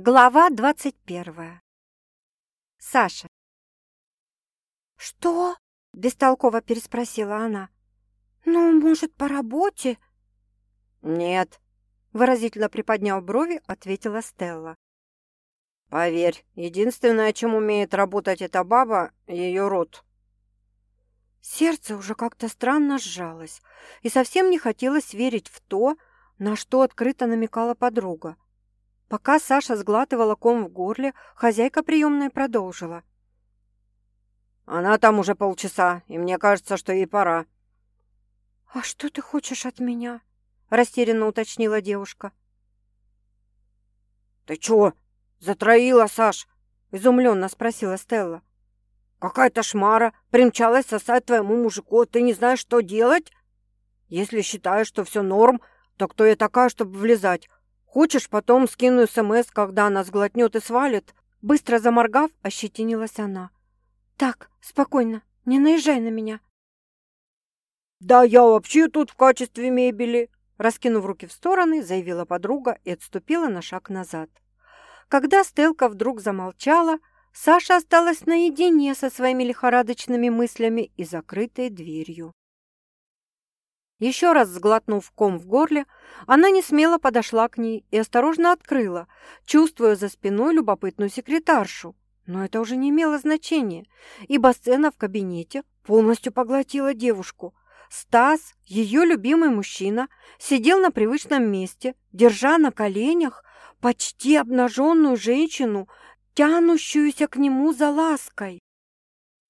Глава двадцать первая. Саша. «Что?» – бестолково переспросила она. «Ну, может, по работе?» «Нет», – выразительно приподняв брови, ответила Стелла. «Поверь, единственное, чем умеет работать эта баба – ее рот». Сердце уже как-то странно сжалось, и совсем не хотелось верить в то, на что открыто намекала подруга. Пока Саша сглатывала ком в горле, хозяйка приемной продолжила. «Она там уже полчаса, и мне кажется, что ей пора». «А что ты хочешь от меня?» – растерянно уточнила девушка. «Ты чё, затроила, Саш?» – изумленно спросила Стелла. «Какая-то шмара примчалась сосать твоему мужику, ты не знаешь, что делать? Если считаешь, что все норм, то кто я такая, чтобы влезать? Хочешь, потом скину СМС, когда она сглотнет и свалит?» Быстро заморгав, ощетинилась она. «Так, спокойно, не наезжай на меня». «Да я вообще тут в качестве мебели!» Раскинув руки в стороны, заявила подруга и отступила на шаг назад. Когда Стелка вдруг замолчала, Саша осталась наедине со своими лихорадочными мыслями и закрытой дверью. Еще раз сглотнув ком в горле, она не смело подошла к ней и осторожно открыла, чувствуя за спиной любопытную секретаршу. Но это уже не имело значения, ибо сцена в кабинете полностью поглотила девушку. Стас, ее любимый мужчина, сидел на привычном месте, держа на коленях почти обнаженную женщину, тянущуюся к нему за лаской.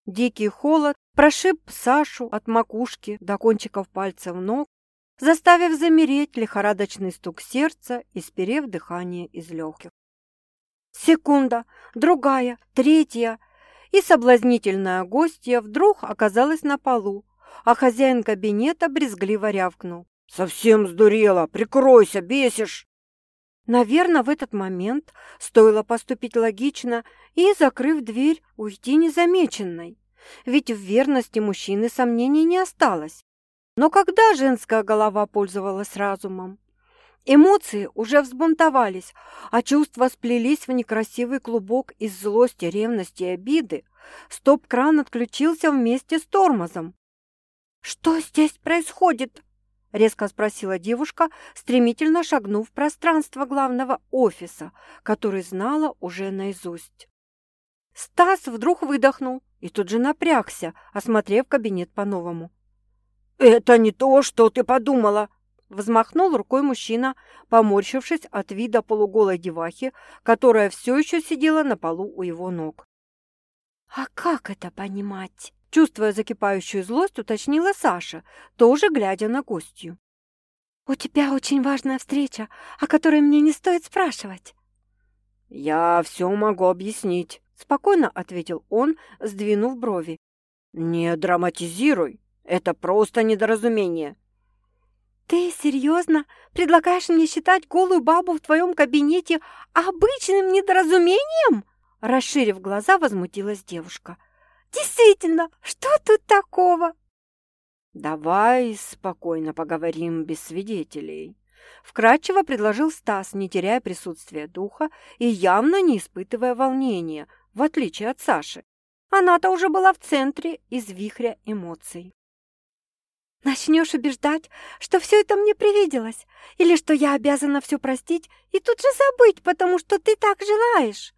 Дикий холод прошиб Сашу от макушки до кончиков пальцев ног, заставив замереть лихорадочный стук сердца и сперев дыхание из легких. Секунда, другая, третья, и соблазнительная гостья вдруг оказалась на полу, а хозяин кабинета брезгливо рявкнул. «Совсем сдурела! Прикройся, бесишь!» Наверное, в этот момент стоило поступить логично и, закрыв дверь, уйти незамеченной. Ведь в верности мужчины сомнений не осталось. Но когда женская голова пользовалась разумом? Эмоции уже взбунтовались, а чувства сплелись в некрасивый клубок из злости, ревности и обиды. Стоп-кран отключился вместе с тормозом. «Что здесь происходит?» — резко спросила девушка, стремительно шагнув в пространство главного офиса, который знала уже наизусть. Стас вдруг выдохнул и тут же напрягся, осмотрев кабинет по-новому. «Это не то, что ты подумала!» Взмахнул рукой мужчина, поморщившись от вида полуголой девахи, которая все еще сидела на полу у его ног. «А как это понимать?» Чувствуя закипающую злость, уточнила Саша, тоже глядя на гостью. «У тебя очень важная встреча, о которой мне не стоит спрашивать». «Я все могу объяснить», — спокойно ответил он, сдвинув брови. «Не драматизируй, это просто недоразумение». «Ты серьезно предлагаешь мне считать голую бабу в твоем кабинете обычным недоразумением?» Расширив глаза, возмутилась девушка. Действительно, что тут такого? Давай спокойно поговорим без свидетелей. Вкратчиво предложил Стас, не теряя присутствия духа и явно не испытывая волнения, в отличие от Саши. Она-то уже была в центре из вихря эмоций. Начнешь убеждать, что все это мне привиделось, или что я обязана все простить и тут же забыть, потому что ты так желаешь.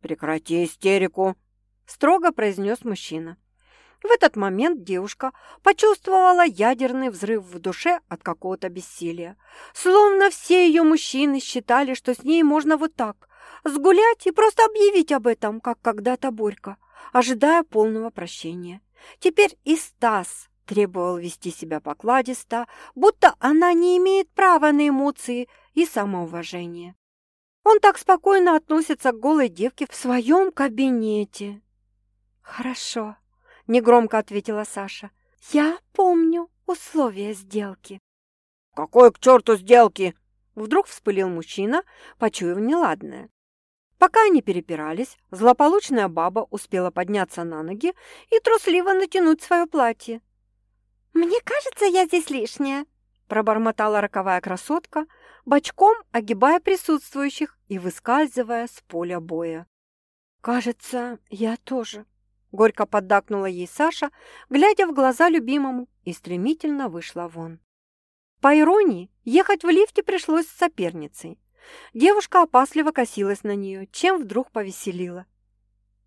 Прекрати истерику, строго произнес мужчина. В этот момент девушка почувствовала ядерный взрыв в душе от какого-то бессилия. Словно все ее мужчины считали, что с ней можно вот так, сгулять и просто объявить об этом, как когда-то Борька, ожидая полного прощения. Теперь и Стас требовал вести себя покладисто, будто она не имеет права на эмоции и самоуважение. Он так спокойно относится к голой девке в своем кабинете. «Хорошо», — негромко ответила Саша. «Я помню условия сделки». «Какой к черту сделки?» Вдруг вспылил мужчина, почуяв неладное. Пока они перепирались, злополучная баба успела подняться на ноги и трусливо натянуть свое платье. «Мне кажется, я здесь лишняя», пробормотала роковая красотка, бочком огибая присутствующих и выскальзывая с поля боя. «Кажется, я тоже», — горько поддакнула ей Саша, глядя в глаза любимому, и стремительно вышла вон. По иронии, ехать в лифте пришлось с соперницей. Девушка опасливо косилась на нее, чем вдруг повеселила.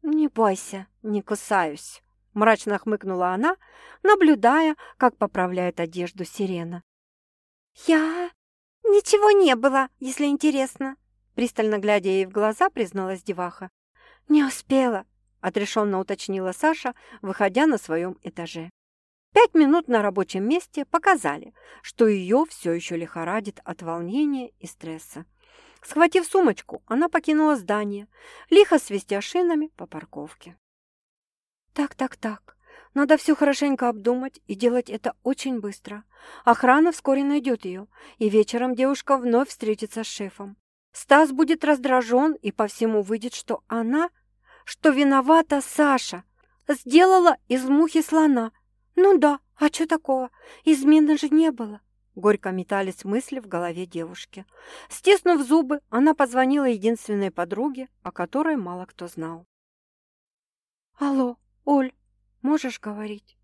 «Не бойся, не кусаюсь», — мрачно хмыкнула она, наблюдая, как поправляет одежду сирена. «Я... ничего не было, если интересно», — пристально глядя ей в глаза, призналась деваха. «Не успела», — отрешенно уточнила Саша, выходя на своем этаже. Пять минут на рабочем месте показали, что ее все еще лихорадит от волнения и стресса. Схватив сумочку, она покинула здание, лихо свистя шинами по парковке. «Так, так, так. Надо все хорошенько обдумать и делать это очень быстро. Охрана вскоре найдет ее, и вечером девушка вновь встретится с шефом. Стас будет раздражен, и по всему выйдет, что она, что виновата Саша, сделала из мухи слона, «Ну да, а что такого? Измены же не было!» Горько метались мысли в голове девушки. Стиснув зубы, она позвонила единственной подруге, о которой мало кто знал. «Алло, Оль, можешь говорить?»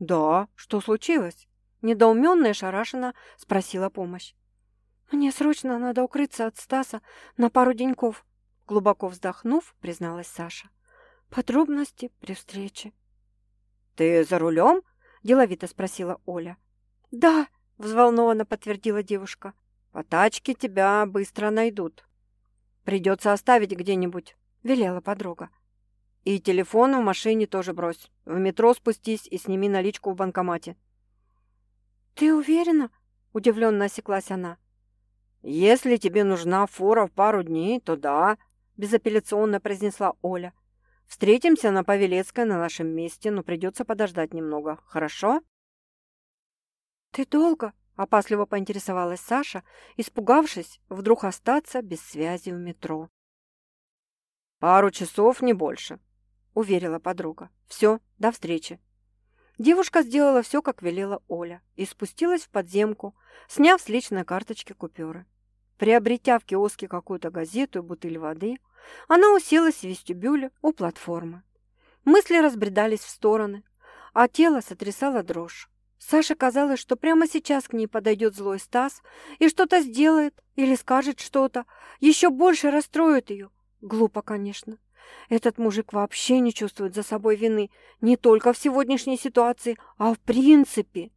«Да, что случилось?» Недоуменная шарашина спросила помощь. «Мне срочно надо укрыться от Стаса на пару деньков», глубоко вздохнув, призналась Саша. «Подробности при встрече». «Ты за рулем?» – деловито спросила Оля. «Да», – взволнованно подтвердила девушка. «По тачке тебя быстро найдут. Придется оставить где-нибудь», – велела подруга. «И телефон в машине тоже брось. В метро спустись и сними наличку в банкомате». «Ты уверена?» – удивленно осеклась она. «Если тебе нужна фора в пару дней, то да», – безапелляционно произнесла Оля. Встретимся на Павелецкой на нашем месте, но придется подождать немного. Хорошо?» «Ты долго?» – опасливо поинтересовалась Саша, испугавшись вдруг остаться без связи в метро. «Пару часов, не больше», – уверила подруга. «Все, до встречи». Девушка сделала все, как велела Оля, и спустилась в подземку, сняв с личной карточки купюры. Приобретя в киоске какую-то газету и бутыль воды – она уселась в вестибюле у платформы. Мысли разбредались в стороны, а тело сотрясало дрожь. Саше казалось, что прямо сейчас к ней подойдет злой Стас и что-то сделает или скажет что-то, еще больше расстроит ее. Глупо, конечно. Этот мужик вообще не чувствует за собой вины не только в сегодняшней ситуации, а в принципе.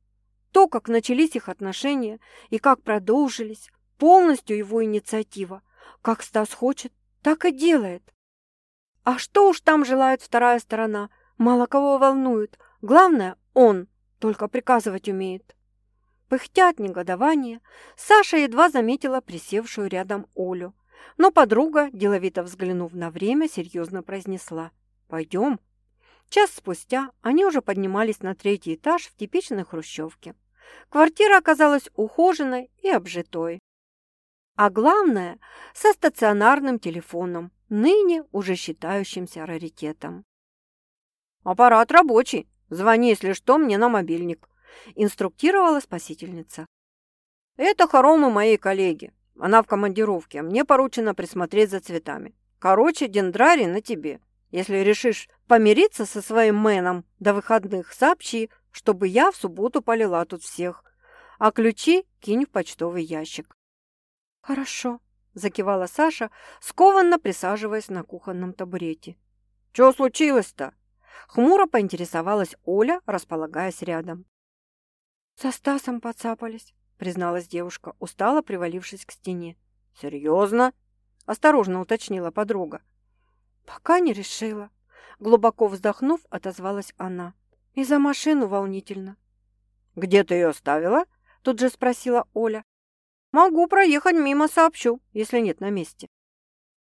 То, как начались их отношения и как продолжились, полностью его инициатива. Как Стас хочет, так и делает. А что уж там желает вторая сторона, мало кого волнует. Главное, он только приказывать умеет. Пыхтя от негодования, Саша едва заметила присевшую рядом Олю. Но подруга, деловито взглянув на время, серьезно произнесла «Пойдем». Час спустя они уже поднимались на третий этаж в типичной хрущевке. Квартира оказалась ухоженной и обжитой а главное, со стационарным телефоном, ныне уже считающимся раритетом. «Аппарат рабочий. Звони, если что, мне на мобильник», – инструктировала спасительница. «Это хоромы моей коллеги. Она в командировке. Мне поручено присмотреть за цветами. Короче, дендрарий на тебе. Если решишь помириться со своим мэном до выходных, сообщи, чтобы я в субботу полила тут всех. А ключи кинь в почтовый ящик. «Хорошо», – закивала Саша, скованно присаживаясь на кухонном табурете. «Чего случилось-то?» Хмуро поинтересовалась Оля, располагаясь рядом. «Со Стасом подцапались», – призналась девушка, устало привалившись к стене. «Серьезно?» – осторожно уточнила подруга. «Пока не решила». Глубоко вздохнув, отозвалась она. «И за машину волнительно». «Где ты ее оставила?» – тут же спросила Оля. Могу проехать мимо, сообщу, если нет на месте.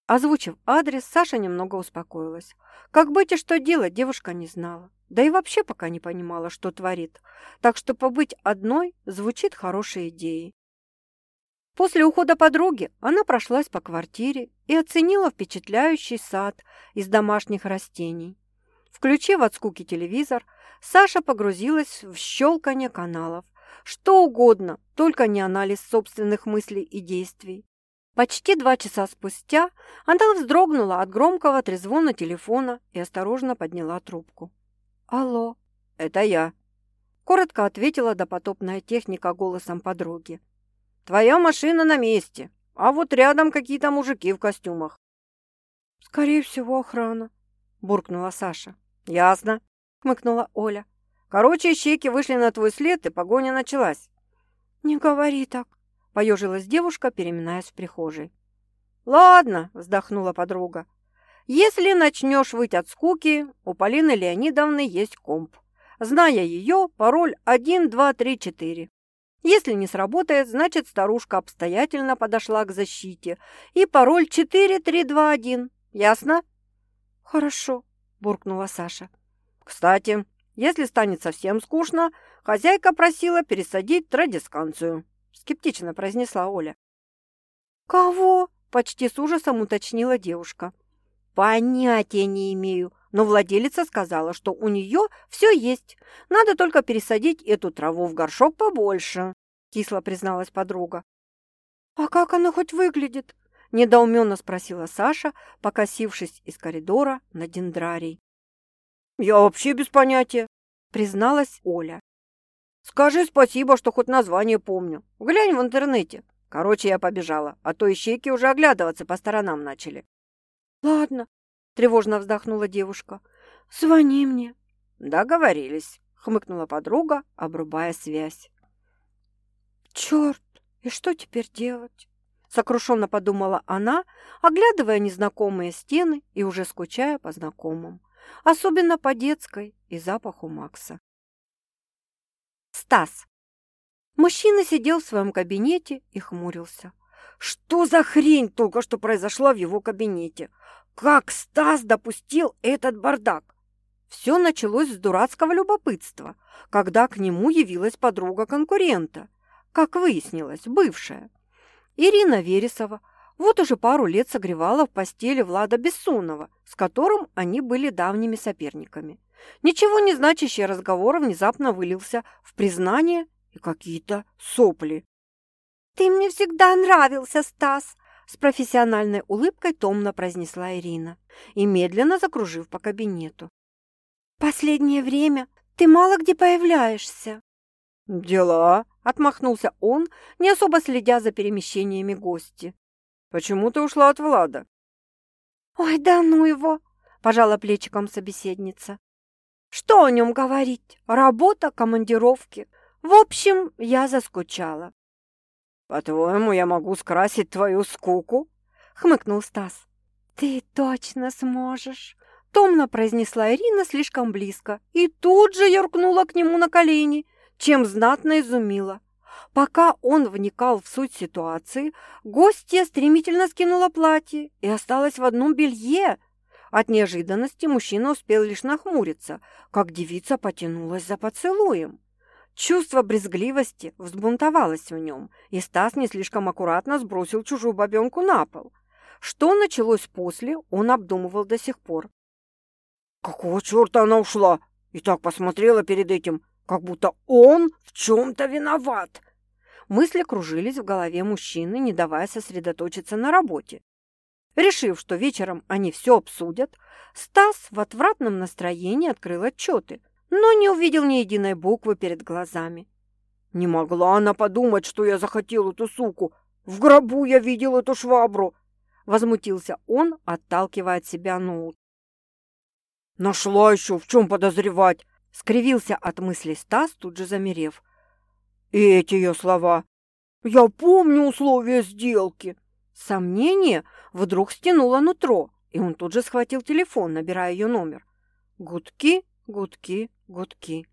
Озвучив адрес, Саша немного успокоилась. Как быть и что делать, девушка не знала. Да и вообще пока не понимала, что творит. Так что побыть одной звучит хорошей идеей. После ухода подруги она прошлась по квартире и оценила впечатляющий сад из домашних растений. Включив от скуки телевизор, Саша погрузилась в щелканье каналов, Что угодно, только не анализ собственных мыслей и действий. Почти два часа спустя она вздрогнула от громкого трезвона телефона и осторожно подняла трубку. «Алло, это я», – коротко ответила допотопная техника голосом подруги. «Твоя машина на месте, а вот рядом какие-то мужики в костюмах». «Скорее всего, охрана», – буркнула Саша. «Ясно», – хмыкнула Оля. «Короче, ищейки вышли на твой след, и погоня началась». «Не говори так», Поежилась девушка, переминаясь в прихожей. «Ладно», – вздохнула подруга. «Если начнешь выть от скуки, у Полины Леонидовны есть комп. Зная ее, пароль 1234. Если не сработает, значит, старушка обстоятельно подошла к защите. И пароль 4321. Ясно?» «Хорошо», – буркнула Саша. «Кстати, если станет совсем скучно, хозяйка просила пересадить традисканцию скептично произнесла Оля. «Кого?» – почти с ужасом уточнила девушка. «Понятия не имею, но владелица сказала, что у нее все есть. Надо только пересадить эту траву в горшок побольше», – кисло призналась подруга. «А как она хоть выглядит?» – недоуменно спросила Саша, покосившись из коридора на дендрарий. «Я вообще без понятия», – призналась Оля. Скажи спасибо, что хоть название помню. Глянь в интернете. Короче, я побежала, а то ищейки уже оглядываться по сторонам начали. Ладно, тревожно вздохнула девушка. Звони мне. Договорились, хмыкнула подруга, обрубая связь. Черт, и что теперь делать? Сокрушенно подумала она, оглядывая незнакомые стены и уже скучая по знакомым. Особенно по детской и запаху Макса. Стас. Мужчина сидел в своем кабинете и хмурился. Что за хрень только что произошла в его кабинете? Как Стас допустил этот бардак? Все началось с дурацкого любопытства, когда к нему явилась подруга конкурента, как выяснилось, бывшая. Ирина Вересова вот уже пару лет согревала в постели Влада Бессонова, с которым они были давними соперниками. Ничего не значащий разговор внезапно вылился в признание и какие-то сопли. «Ты мне всегда нравился, Стас!» С профессиональной улыбкой томно произнесла Ирина и медленно закружив по кабинету. «Последнее время ты мало где появляешься». «Дела?» – отмахнулся он, не особо следя за перемещениями гости. «Почему ты ушла от Влада?» «Ой, да ну его!» – пожала плечиком собеседница. Что о нем говорить? Работа, командировки. В общем, я заскучала. «По-твоему, я могу скрасить твою скуку?» — хмыкнул Стас. «Ты точно сможешь!» — томно произнесла Ирина слишком близко и тут же юркнула к нему на колени, чем знатно изумила. Пока он вникал в суть ситуации, гостья стремительно скинула платье и осталась в одном белье, от неожиданности мужчина успел лишь нахмуриться, как девица потянулась за поцелуем. Чувство брезгливости взбунтовалось в нем, и Стас не слишком аккуратно сбросил чужую бабенку на пол. Что началось после, он обдумывал до сих пор. «Какого черта она ушла? И так посмотрела перед этим, как будто он в чем-то виноват!» Мысли кружились в голове мужчины, не давая сосредоточиться на работе. Решив, что вечером они все обсудят, Стас в отвратном настроении открыл отчеты, но не увидел ни единой буквы перед глазами. «Не могла она подумать, что я захотел эту суку! В гробу я видел эту швабру!» Возмутился он, отталкивая от себя ноут. «Нашла еще, в чем подозревать!» Скривился от мысли Стас, тут же замерев. «И эти ее слова! Я помню условия сделки!» Сомнение вдруг стянуло нутро, и он тут же схватил телефон, набирая ее номер. Гудки, гудки, гудки.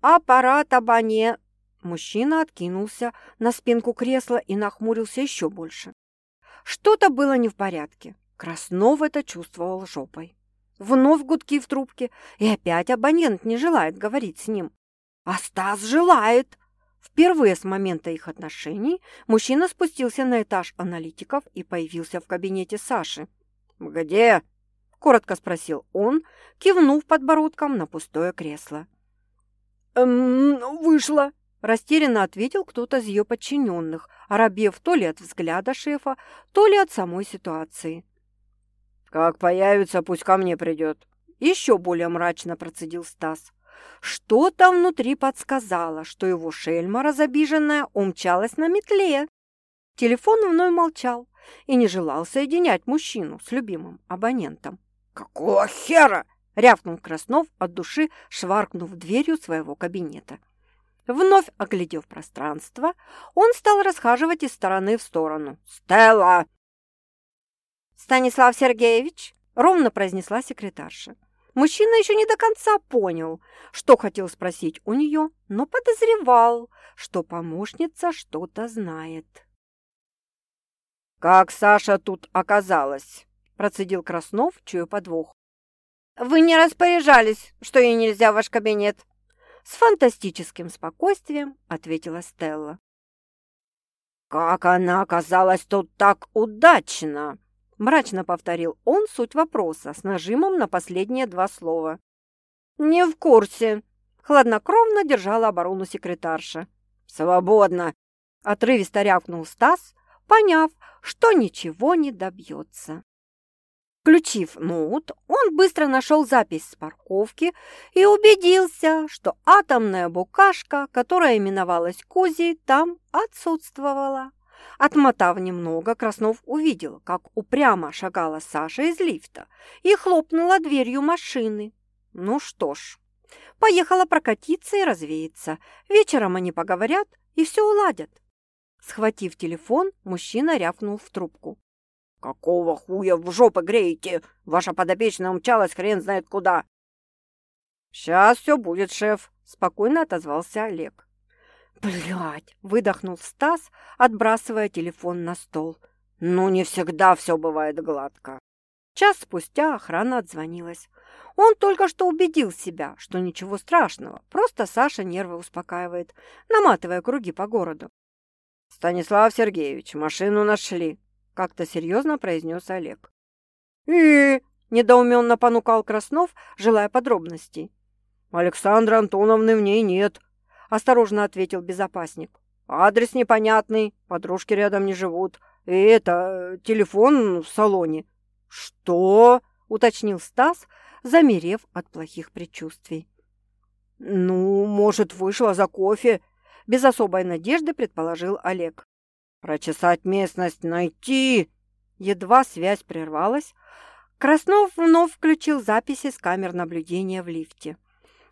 «Аппарат абоне!» Мужчина откинулся на спинку кресла и нахмурился еще больше. Что-то было не в порядке. Краснов это чувствовал жопой. Вновь гудки в трубке, и опять абонент не желает говорить с ним. А Стас желает. Впервые с момента их отношений мужчина спустился на этаж аналитиков и появился в кабинете Саши. «Где?» – коротко спросил он, кивнув подбородком на пустое кресло. «Эм, вышла», – Растерянно ответил кто-то из ее подчиненных, оробев то ли от взгляда шефа, то ли от самой ситуации. «Как появится, пусть ко мне придет». Еще более мрачно процедил Стас. Что-то внутри подсказало, что его шельма, разобиженная, умчалась на метле. Телефон вновь молчал и не желал соединять мужчину с любимым абонентом. «Какого хера?» — рявкнул Краснов от души, шваркнув дверью своего кабинета. Вновь оглядев пространство, он стал расхаживать из стороны в сторону. «Стелла!» «Станислав Сергеевич!» — ровно произнесла секретарша. Мужчина еще не до конца понял, что хотел спросить у нее, но подозревал, что помощница что-то знает. «Как Саша тут оказалась?» – процедил Краснов, чуя подвох. «Вы не распоряжались, что ей нельзя в ваш кабинет?» С фантастическим спокойствием ответила Стелла. «Как она оказалась тут так удачно?» Мрачно повторил он суть вопроса с нажимом на последние два слова. «Не в курсе», — хладнокровно держала оборону секретарша. «Свободно!» — отрывисто рявкнул Стас, поняв, что ничего не добьется. Включив ноут, он быстро нашел запись с парковки и убедился, что атомная букашка, которая именовалась Кузей, там отсутствовала. Отмотав немного, Краснов увидел, как упрямо шагала Саша из лифта и хлопнула дверью машины. Ну что ж, поехала прокатиться и развеяться. Вечером они поговорят и все уладят. Схватив телефон, мужчина рявкнул в трубку. «Какого хуя в жопы греете? Ваша подопечная умчалась хрен знает куда!» «Сейчас все будет, шеф», – спокойно отозвался Олег. «Блядь!» – выдохнул Стас, отбрасывая телефон на стол. «Ну, не всегда все бывает гладко». Час спустя охрана отзвонилась. Он только что убедил себя, что ничего страшного, просто Саша нервы успокаивает, наматывая круги по городу. «Станислав Сергеевич, машину нашли», – как-то серьезно произнес Олег. «И?» – недоуменно понукал Краснов, желая подробностей. «Александры Антоновны в ней нет», осторожно ответил безопасник. «Адрес непонятный, подружки рядом не живут. И это, телефон в салоне». «Что?» – уточнил Стас, замерев от плохих предчувствий. «Ну, может, вышла за кофе?» – без особой надежды предположил Олег. «Прочесать местность, найти!» Едва связь прервалась, Краснов вновь включил записи с камер наблюдения в лифте.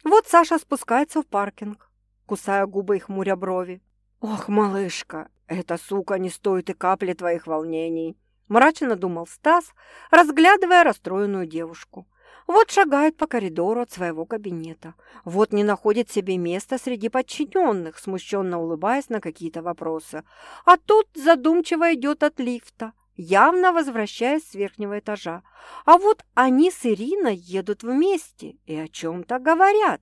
Вот Саша спускается в паркинг кусая губы и хмуря брови. «Ох, малышка, эта сука не стоит и капли твоих волнений!» Мрачно думал Стас, разглядывая расстроенную девушку. Вот шагает по коридору от своего кабинета. Вот не находит себе места среди подчиненных, смущенно улыбаясь на какие-то вопросы. А тут задумчиво идет от лифта, явно возвращаясь с верхнего этажа. А вот они с Ириной едут вместе и о чем-то говорят.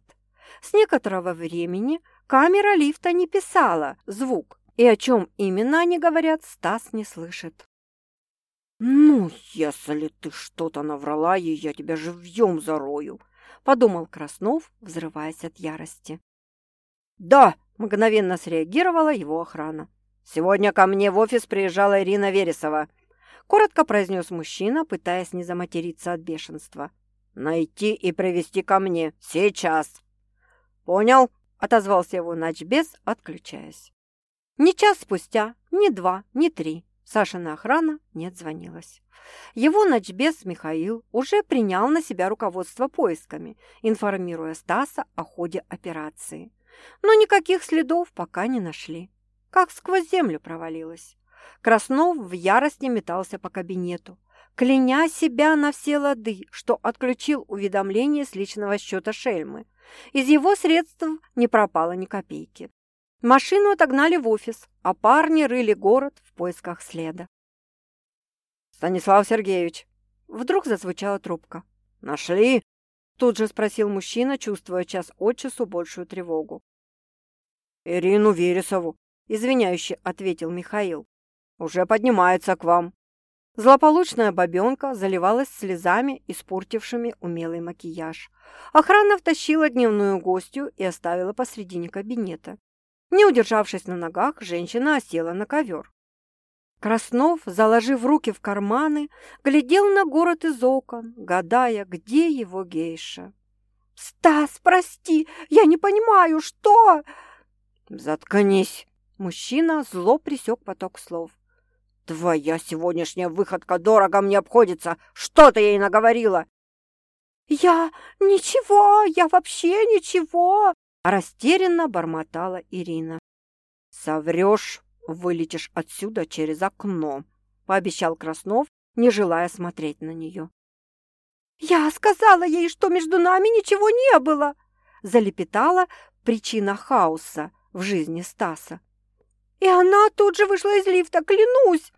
С некоторого времени Камера лифта не писала звук, и о чем именно они говорят, Стас не слышит. «Ну, если ты что-то наврала ей, я тебя живьем зарою», — подумал Краснов, взрываясь от ярости. «Да!» — мгновенно среагировала его охрана. «Сегодня ко мне в офис приезжала Ирина Вересова», — коротко произнес мужчина, пытаясь не заматериться от бешенства. «Найти и привести ко мне. Сейчас!» «Понял?» – отозвался его начбес, отключаясь. Ни час спустя, ни два, ни три Сашина охрана не отзвонилась. Его начбес Михаил уже принял на себя руководство поисками, информируя Стаса о ходе операции. Но никаких следов пока не нашли. Как сквозь землю провалилась. Краснов в ярости метался по кабинету, кляня себя на все лады, что отключил уведомление с личного счета Шельмы – из его средств не пропало ни копейки. Машину отогнали в офис, а парни рыли город в поисках следа. «Станислав Сергеевич!» Вдруг зазвучала трубка. «Нашли?» Тут же спросил мужчина, чувствуя час от часу большую тревогу. «Ирину Вересову», — извиняюще ответил Михаил. «Уже поднимается к вам». Злополучная бабенка заливалась слезами, испортившими умелый макияж. Охрана втащила дневную гостью и оставила посредине кабинета. Не удержавшись на ногах, женщина осела на ковер. Краснов, заложив руки в карманы, глядел на город из окон, гадая, где его гейша. «Стас, прости, я не понимаю, что...» «Заткнись!» Мужчина зло присек поток слов. «Твоя сегодняшняя выходка дорого мне обходится! Что ты ей наговорила?» «Я... ничего, я вообще ничего!» Растерянно бормотала Ирина. «Соврешь, вылетишь отсюда через окно», пообещал Краснов, не желая смотреть на нее. «Я сказала ей, что между нами ничего не было!» залепетала причина хаоса в жизни Стаса. «И она тут же вышла из лифта, клянусь!»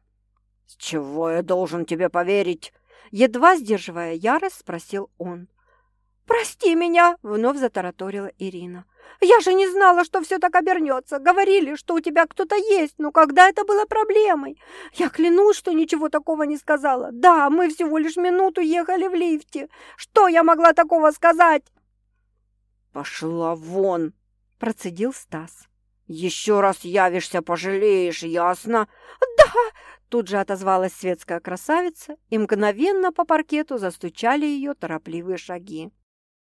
«С чего я должен тебе поверить?» Едва сдерживая ярость, спросил он. «Прости меня!» — вновь затараторила Ирина. «Я же не знала, что все так обернется. Говорили, что у тебя кто-то есть, но когда это было проблемой? Я клянусь, что ничего такого не сказала. Да, мы всего лишь минуту ехали в лифте. Что я могла такого сказать?» «Пошла вон!» — процедил Стас. «Еще раз явишься, пожалеешь, ясно?» «Да!» — тут же отозвалась светская красавица, и мгновенно по паркету застучали ее торопливые шаги.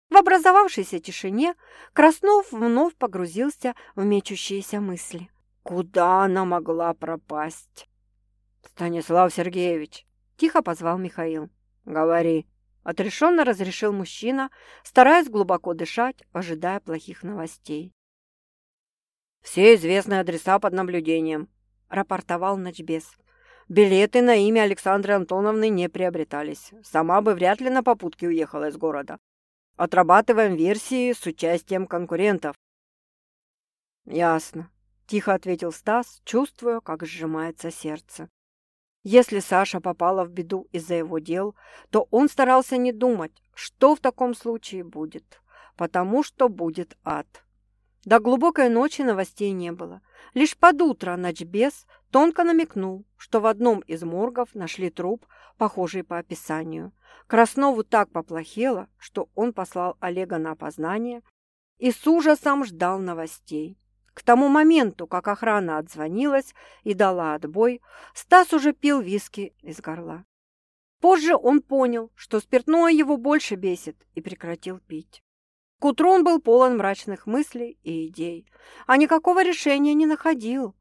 В образовавшейся тишине Краснов вновь погрузился в мечущиеся мысли. Куда она могла пропасть? «Станислав Сергеевич!» – тихо позвал Михаил. «Говори!» – отрешенно разрешил мужчина, стараясь глубоко дышать, ожидая плохих новостей. «Все известные адреса под наблюдением», – рапортовал Ночбес. «Билеты на имя Александры Антоновны не приобретались. Сама бы вряд ли на попутке уехала из города. Отрабатываем версии с участием конкурентов. Ясно, тихо ответил Стас, чувствуя, как сжимается сердце. Если Саша попала в беду из-за его дел, то он старался не думать, что в таком случае будет, потому что будет ад. До глубокой ночи новостей не было. Лишь под утро ночбес тонко намекнул, что в одном из моргов нашли труп, похожий по описанию. Краснову так поплохело, что он послал Олега на опознание и с ужасом ждал новостей. К тому моменту, как охрана отзвонилась и дала отбой, Стас уже пил виски из горла. Позже он понял, что спиртное его больше бесит, и прекратил пить. К утру он был полон мрачных мыслей и идей, а никакого решения не находил.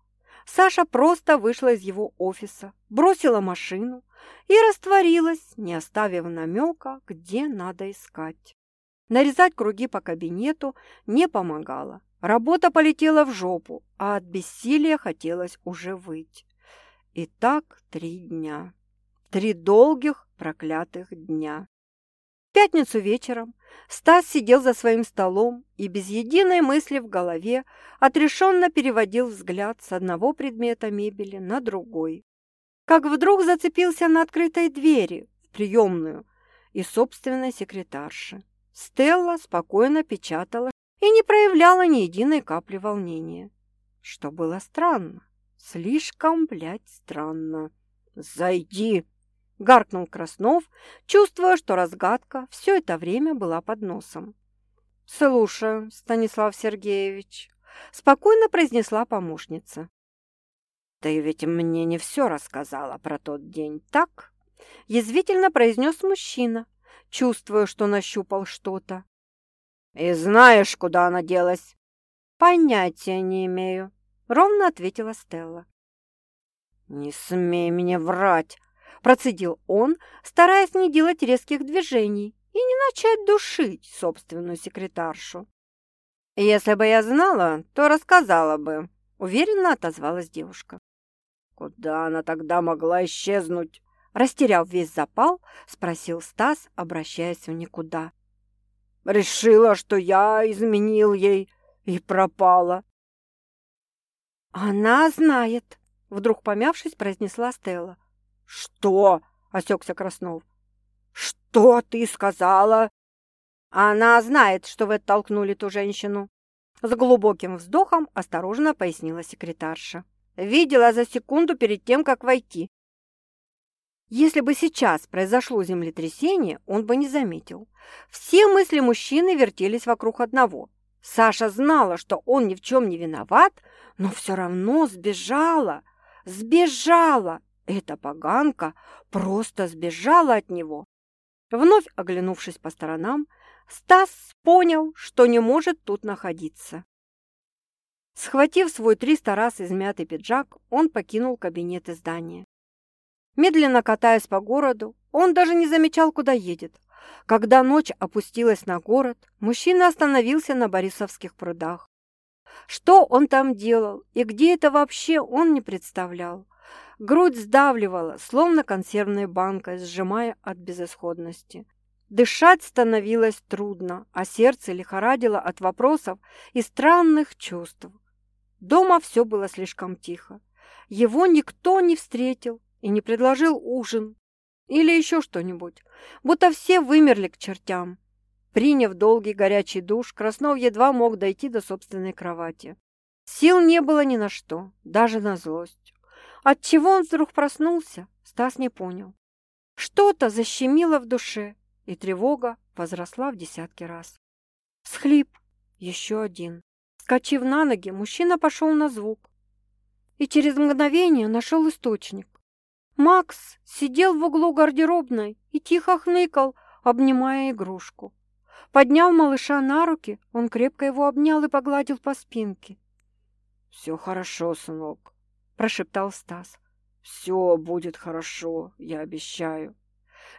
Саша просто вышла из его офиса, бросила машину и растворилась, не оставив намека, где надо искать. Нарезать круги по кабинету не помогало. Работа полетела в жопу, а от бессилия хотелось уже выйти. И так три дня. Три долгих проклятых дня пятницу вечером Стас сидел за своим столом и без единой мысли в голове отрешенно переводил взгляд с одного предмета мебели на другой. Как вдруг зацепился на открытой двери в приемную и собственной секретарши. Стелла спокойно печатала и не проявляла ни единой капли волнения. Что было странно. Слишком, блядь, странно. «Зайди!» – гаркнул Краснов, чувствуя, что разгадка все это время была под носом. «Слушаю, Станислав Сергеевич», – спокойно произнесла помощница. «Ты ведь мне не все рассказала про тот день, так?» – язвительно произнес мужчина, чувствуя, что нащупал что-то. «И знаешь, куда она делась?» «Понятия не имею», – ровно ответила Стелла. «Не смей мне врать!» Процедил он, стараясь не делать резких движений и не начать душить собственную секретаршу. «Если бы я знала, то рассказала бы», — уверенно отозвалась девушка. «Куда она тогда могла исчезнуть?» Растеряв весь запал, спросил Стас, обращаясь в никуда. «Решила, что я изменил ей и пропала». «Она знает», — вдруг помявшись, произнесла Стелла. «Что?» – осекся Краснов. «Что ты сказала?» «Она знает, что вы оттолкнули ту женщину». С глубоким вздохом осторожно пояснила секретарша. «Видела за секунду перед тем, как войти». Если бы сейчас произошло землетрясение, он бы не заметил. Все мысли мужчины вертелись вокруг одного. Саша знала, что он ни в чем не виноват, но все равно сбежала. Сбежала! Эта поганка просто сбежала от него. Вновь оглянувшись по сторонам, Стас понял, что не может тут находиться. Схватив свой триста раз измятый пиджак, он покинул кабинет издания. Медленно катаясь по городу, он даже не замечал, куда едет. Когда ночь опустилась на город, мужчина остановился на Борисовских прудах. Что он там делал и где это вообще, он не представлял. Грудь сдавливала, словно консервной банкой, сжимая от безысходности. Дышать становилось трудно, а сердце лихорадило от вопросов и странных чувств. Дома все было слишком тихо. Его никто не встретил и не предложил ужин или еще что-нибудь, будто все вымерли к чертям. Приняв долгий горячий душ, Краснов едва мог дойти до собственной кровати. Сил не было ни на что, даже на злость. От чего он вдруг проснулся, Стас не понял. Что-то защемило в душе, и тревога возросла в десятки раз. Схлип, еще один. Скочив на ноги, мужчина пошел на звук и через мгновение нашел источник. Макс сидел в углу гардеробной и тихо хныкал, обнимая игрушку. Подняв малыша на руки, он крепко его обнял и погладил по спинке. «Все хорошо, сынок», – прошептал Стас. «Все будет хорошо, я обещаю».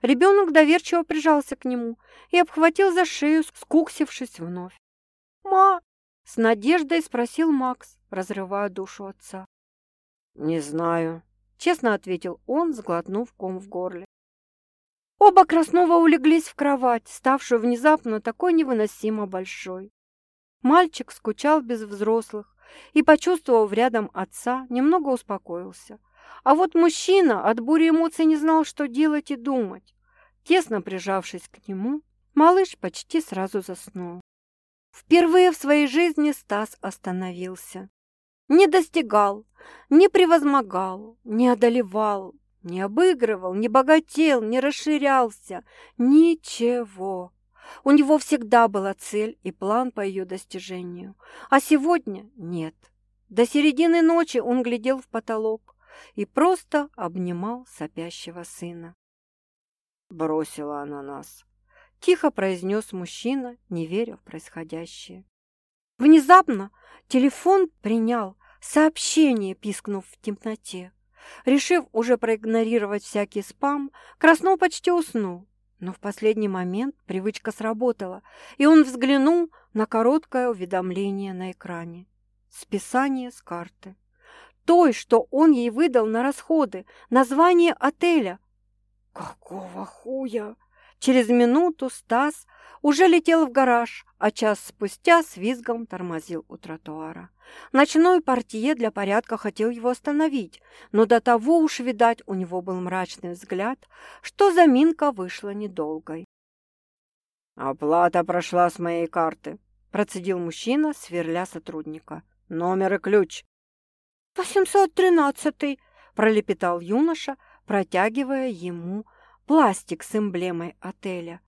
Ребенок доверчиво прижался к нему и обхватил за шею, скуксившись вновь. «Ма, с надеждой спросил Макс, разрывая душу отца. «Не знаю», — честно ответил он, сглотнув ком в горле. Оба Краснова улеглись в кровать, ставшую внезапно такой невыносимо большой. Мальчик скучал без взрослых и, почувствовав рядом отца, немного успокоился. А вот мужчина от бури эмоций не знал, что делать и думать. Тесно прижавшись к нему, малыш почти сразу заснул. Впервые в своей жизни Стас остановился. Не достигал, не превозмогал, не одолевал, не обыгрывал, не богател, не расширялся. Ничего. У него всегда была цель и план по ее достижению. А сегодня нет. До середины ночи он глядел в потолок и просто обнимал сопящего сына. Бросила она нас. Тихо произнес мужчина, не веря в происходящее. Внезапно телефон принял сообщение, пискнув в темноте. Решив уже проигнорировать всякий спам, Краснов почти уснул. Но в последний момент привычка сработала, и он взглянул на короткое уведомление на экране. Списание с карты. Той, что он ей выдал на расходы, название отеля. «Какого хуя?» Через минуту Стас уже летел в гараж, а час спустя с визгом тормозил у тротуара. Ночной портье для порядка хотел его остановить, но до того уж, видать, у него был мрачный взгляд, что заминка вышла недолгой. «Оплата прошла с моей карты», – процедил мужчина, сверля сотрудника. «Номер и ключ». «Восемьсот тринадцатый», – пролепетал юноша, протягивая ему пластик с эмблемой отеля.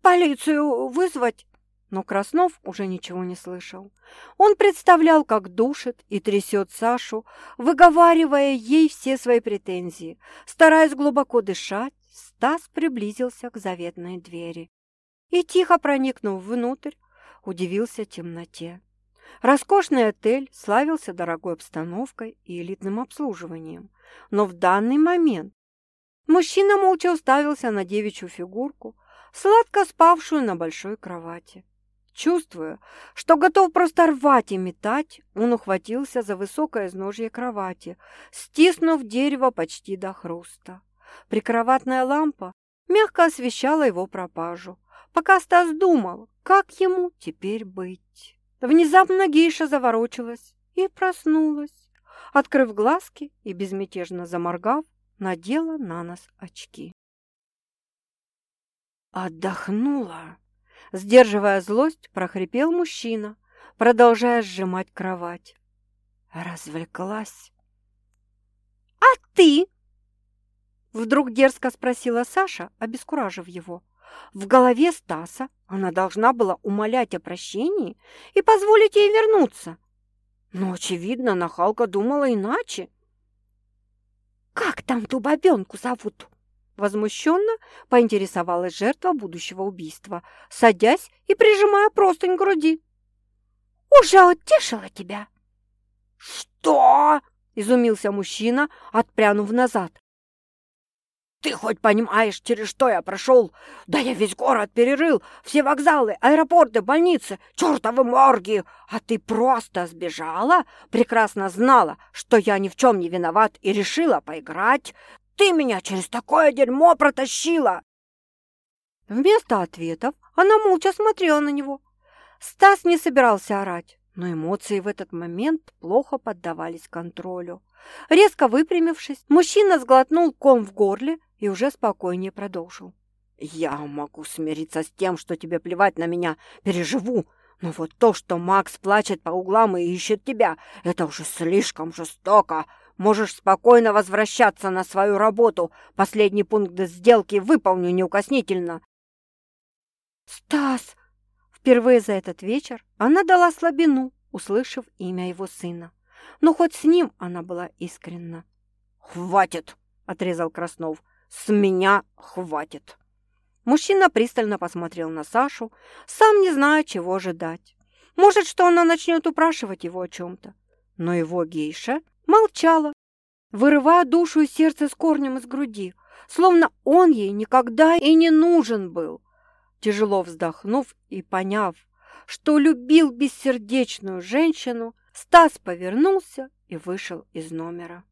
«Полицию вызвать?» Но Краснов уже ничего не слышал. Он представлял, как душит и трясет Сашу, выговаривая ей все свои претензии. Стараясь глубоко дышать, Стас приблизился к заветной двери и, тихо проникнув внутрь, удивился темноте. Роскошный отель славился дорогой обстановкой и элитным обслуживанием, но в данный момент Мужчина молча уставился на девичью фигурку, сладко спавшую на большой кровати. Чувствуя, что готов просто рвать и метать, он ухватился за высокое изножье кровати, стиснув дерево почти до хруста. Прикроватная лампа мягко освещала его пропажу, пока Стас думал, как ему теперь быть. Внезапно гейша заворочилась и проснулась. Открыв глазки и безмятежно заморгав, надела на нос очки. «Отдохнула!» Сдерживая злость, прохрипел мужчина, продолжая сжимать кровать. Развлеклась. «А ты?» Вдруг дерзко спросила Саша, обескуражив его. В голове Стаса она должна была умолять о прощении и позволить ей вернуться. Но, очевидно, нахалка думала иначе. «Как там ту бабенку зовут?» Возмущенно поинтересовалась жертва будущего убийства, садясь и прижимая простынь к груди. «Уже утешила тебя?» «Что?» – изумился мужчина, отпрянув назад. «Ты хоть понимаешь, через что я прошел? Да я весь город перерыл, все вокзалы, аэропорты, больницы, чертовы морги! А ты просто сбежала, прекрасно знала, что я ни в чем не виноват и решила поиграть. Ты меня через такое дерьмо протащила!» Вместо ответов она молча смотрела на него. Стас не собирался орать, но эмоции в этот момент плохо поддавались контролю. Резко выпрямившись, мужчина сглотнул ком в горле и уже спокойнее продолжил. «Я могу смириться с тем, что тебе плевать на меня, переживу, но вот то, что Макс плачет по углам и ищет тебя, это уже слишком жестоко. Можешь спокойно возвращаться на свою работу. Последний пункт сделки выполню неукоснительно». «Стас!» Впервые за этот вечер она дала слабину, услышав имя его сына. Но хоть с ним она была искренна. «Хватит!» – отрезал Краснов. «С меня хватит!» Мужчина пристально посмотрел на Сашу, сам не зная, чего ожидать. Может, что она начнет упрашивать его о чем-то. Но его гейша молчала, вырывая душу и сердце с корнем из груди, словно он ей никогда и не нужен был. Тяжело вздохнув и поняв, что любил бессердечную женщину, Стас повернулся и вышел из номера.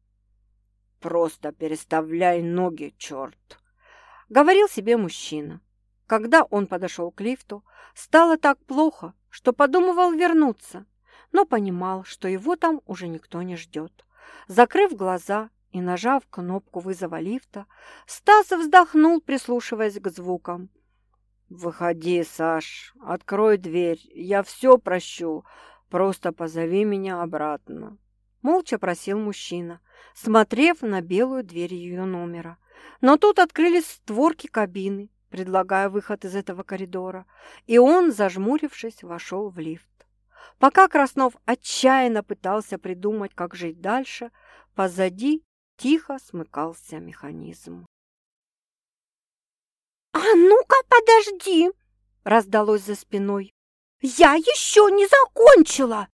«Просто переставляй ноги, черт!» — говорил себе мужчина. Когда он подошел к лифту, стало так плохо, что подумывал вернуться, но понимал, что его там уже никто не ждет. Закрыв глаза и нажав кнопку вызова лифта, Стас вздохнул, прислушиваясь к звукам. «Выходи, Саш, открой дверь, я все прощу, просто позови меня обратно». Молча просил мужчина, смотрев на белую дверь ее номера. Но тут открылись створки кабины, предлагая выход из этого коридора, и он, зажмурившись, вошел в лифт. Пока Краснов отчаянно пытался придумать, как жить дальше, позади тихо смыкался механизм. «А ну-ка, подожди!» – раздалось за спиной. «Я еще не закончила!»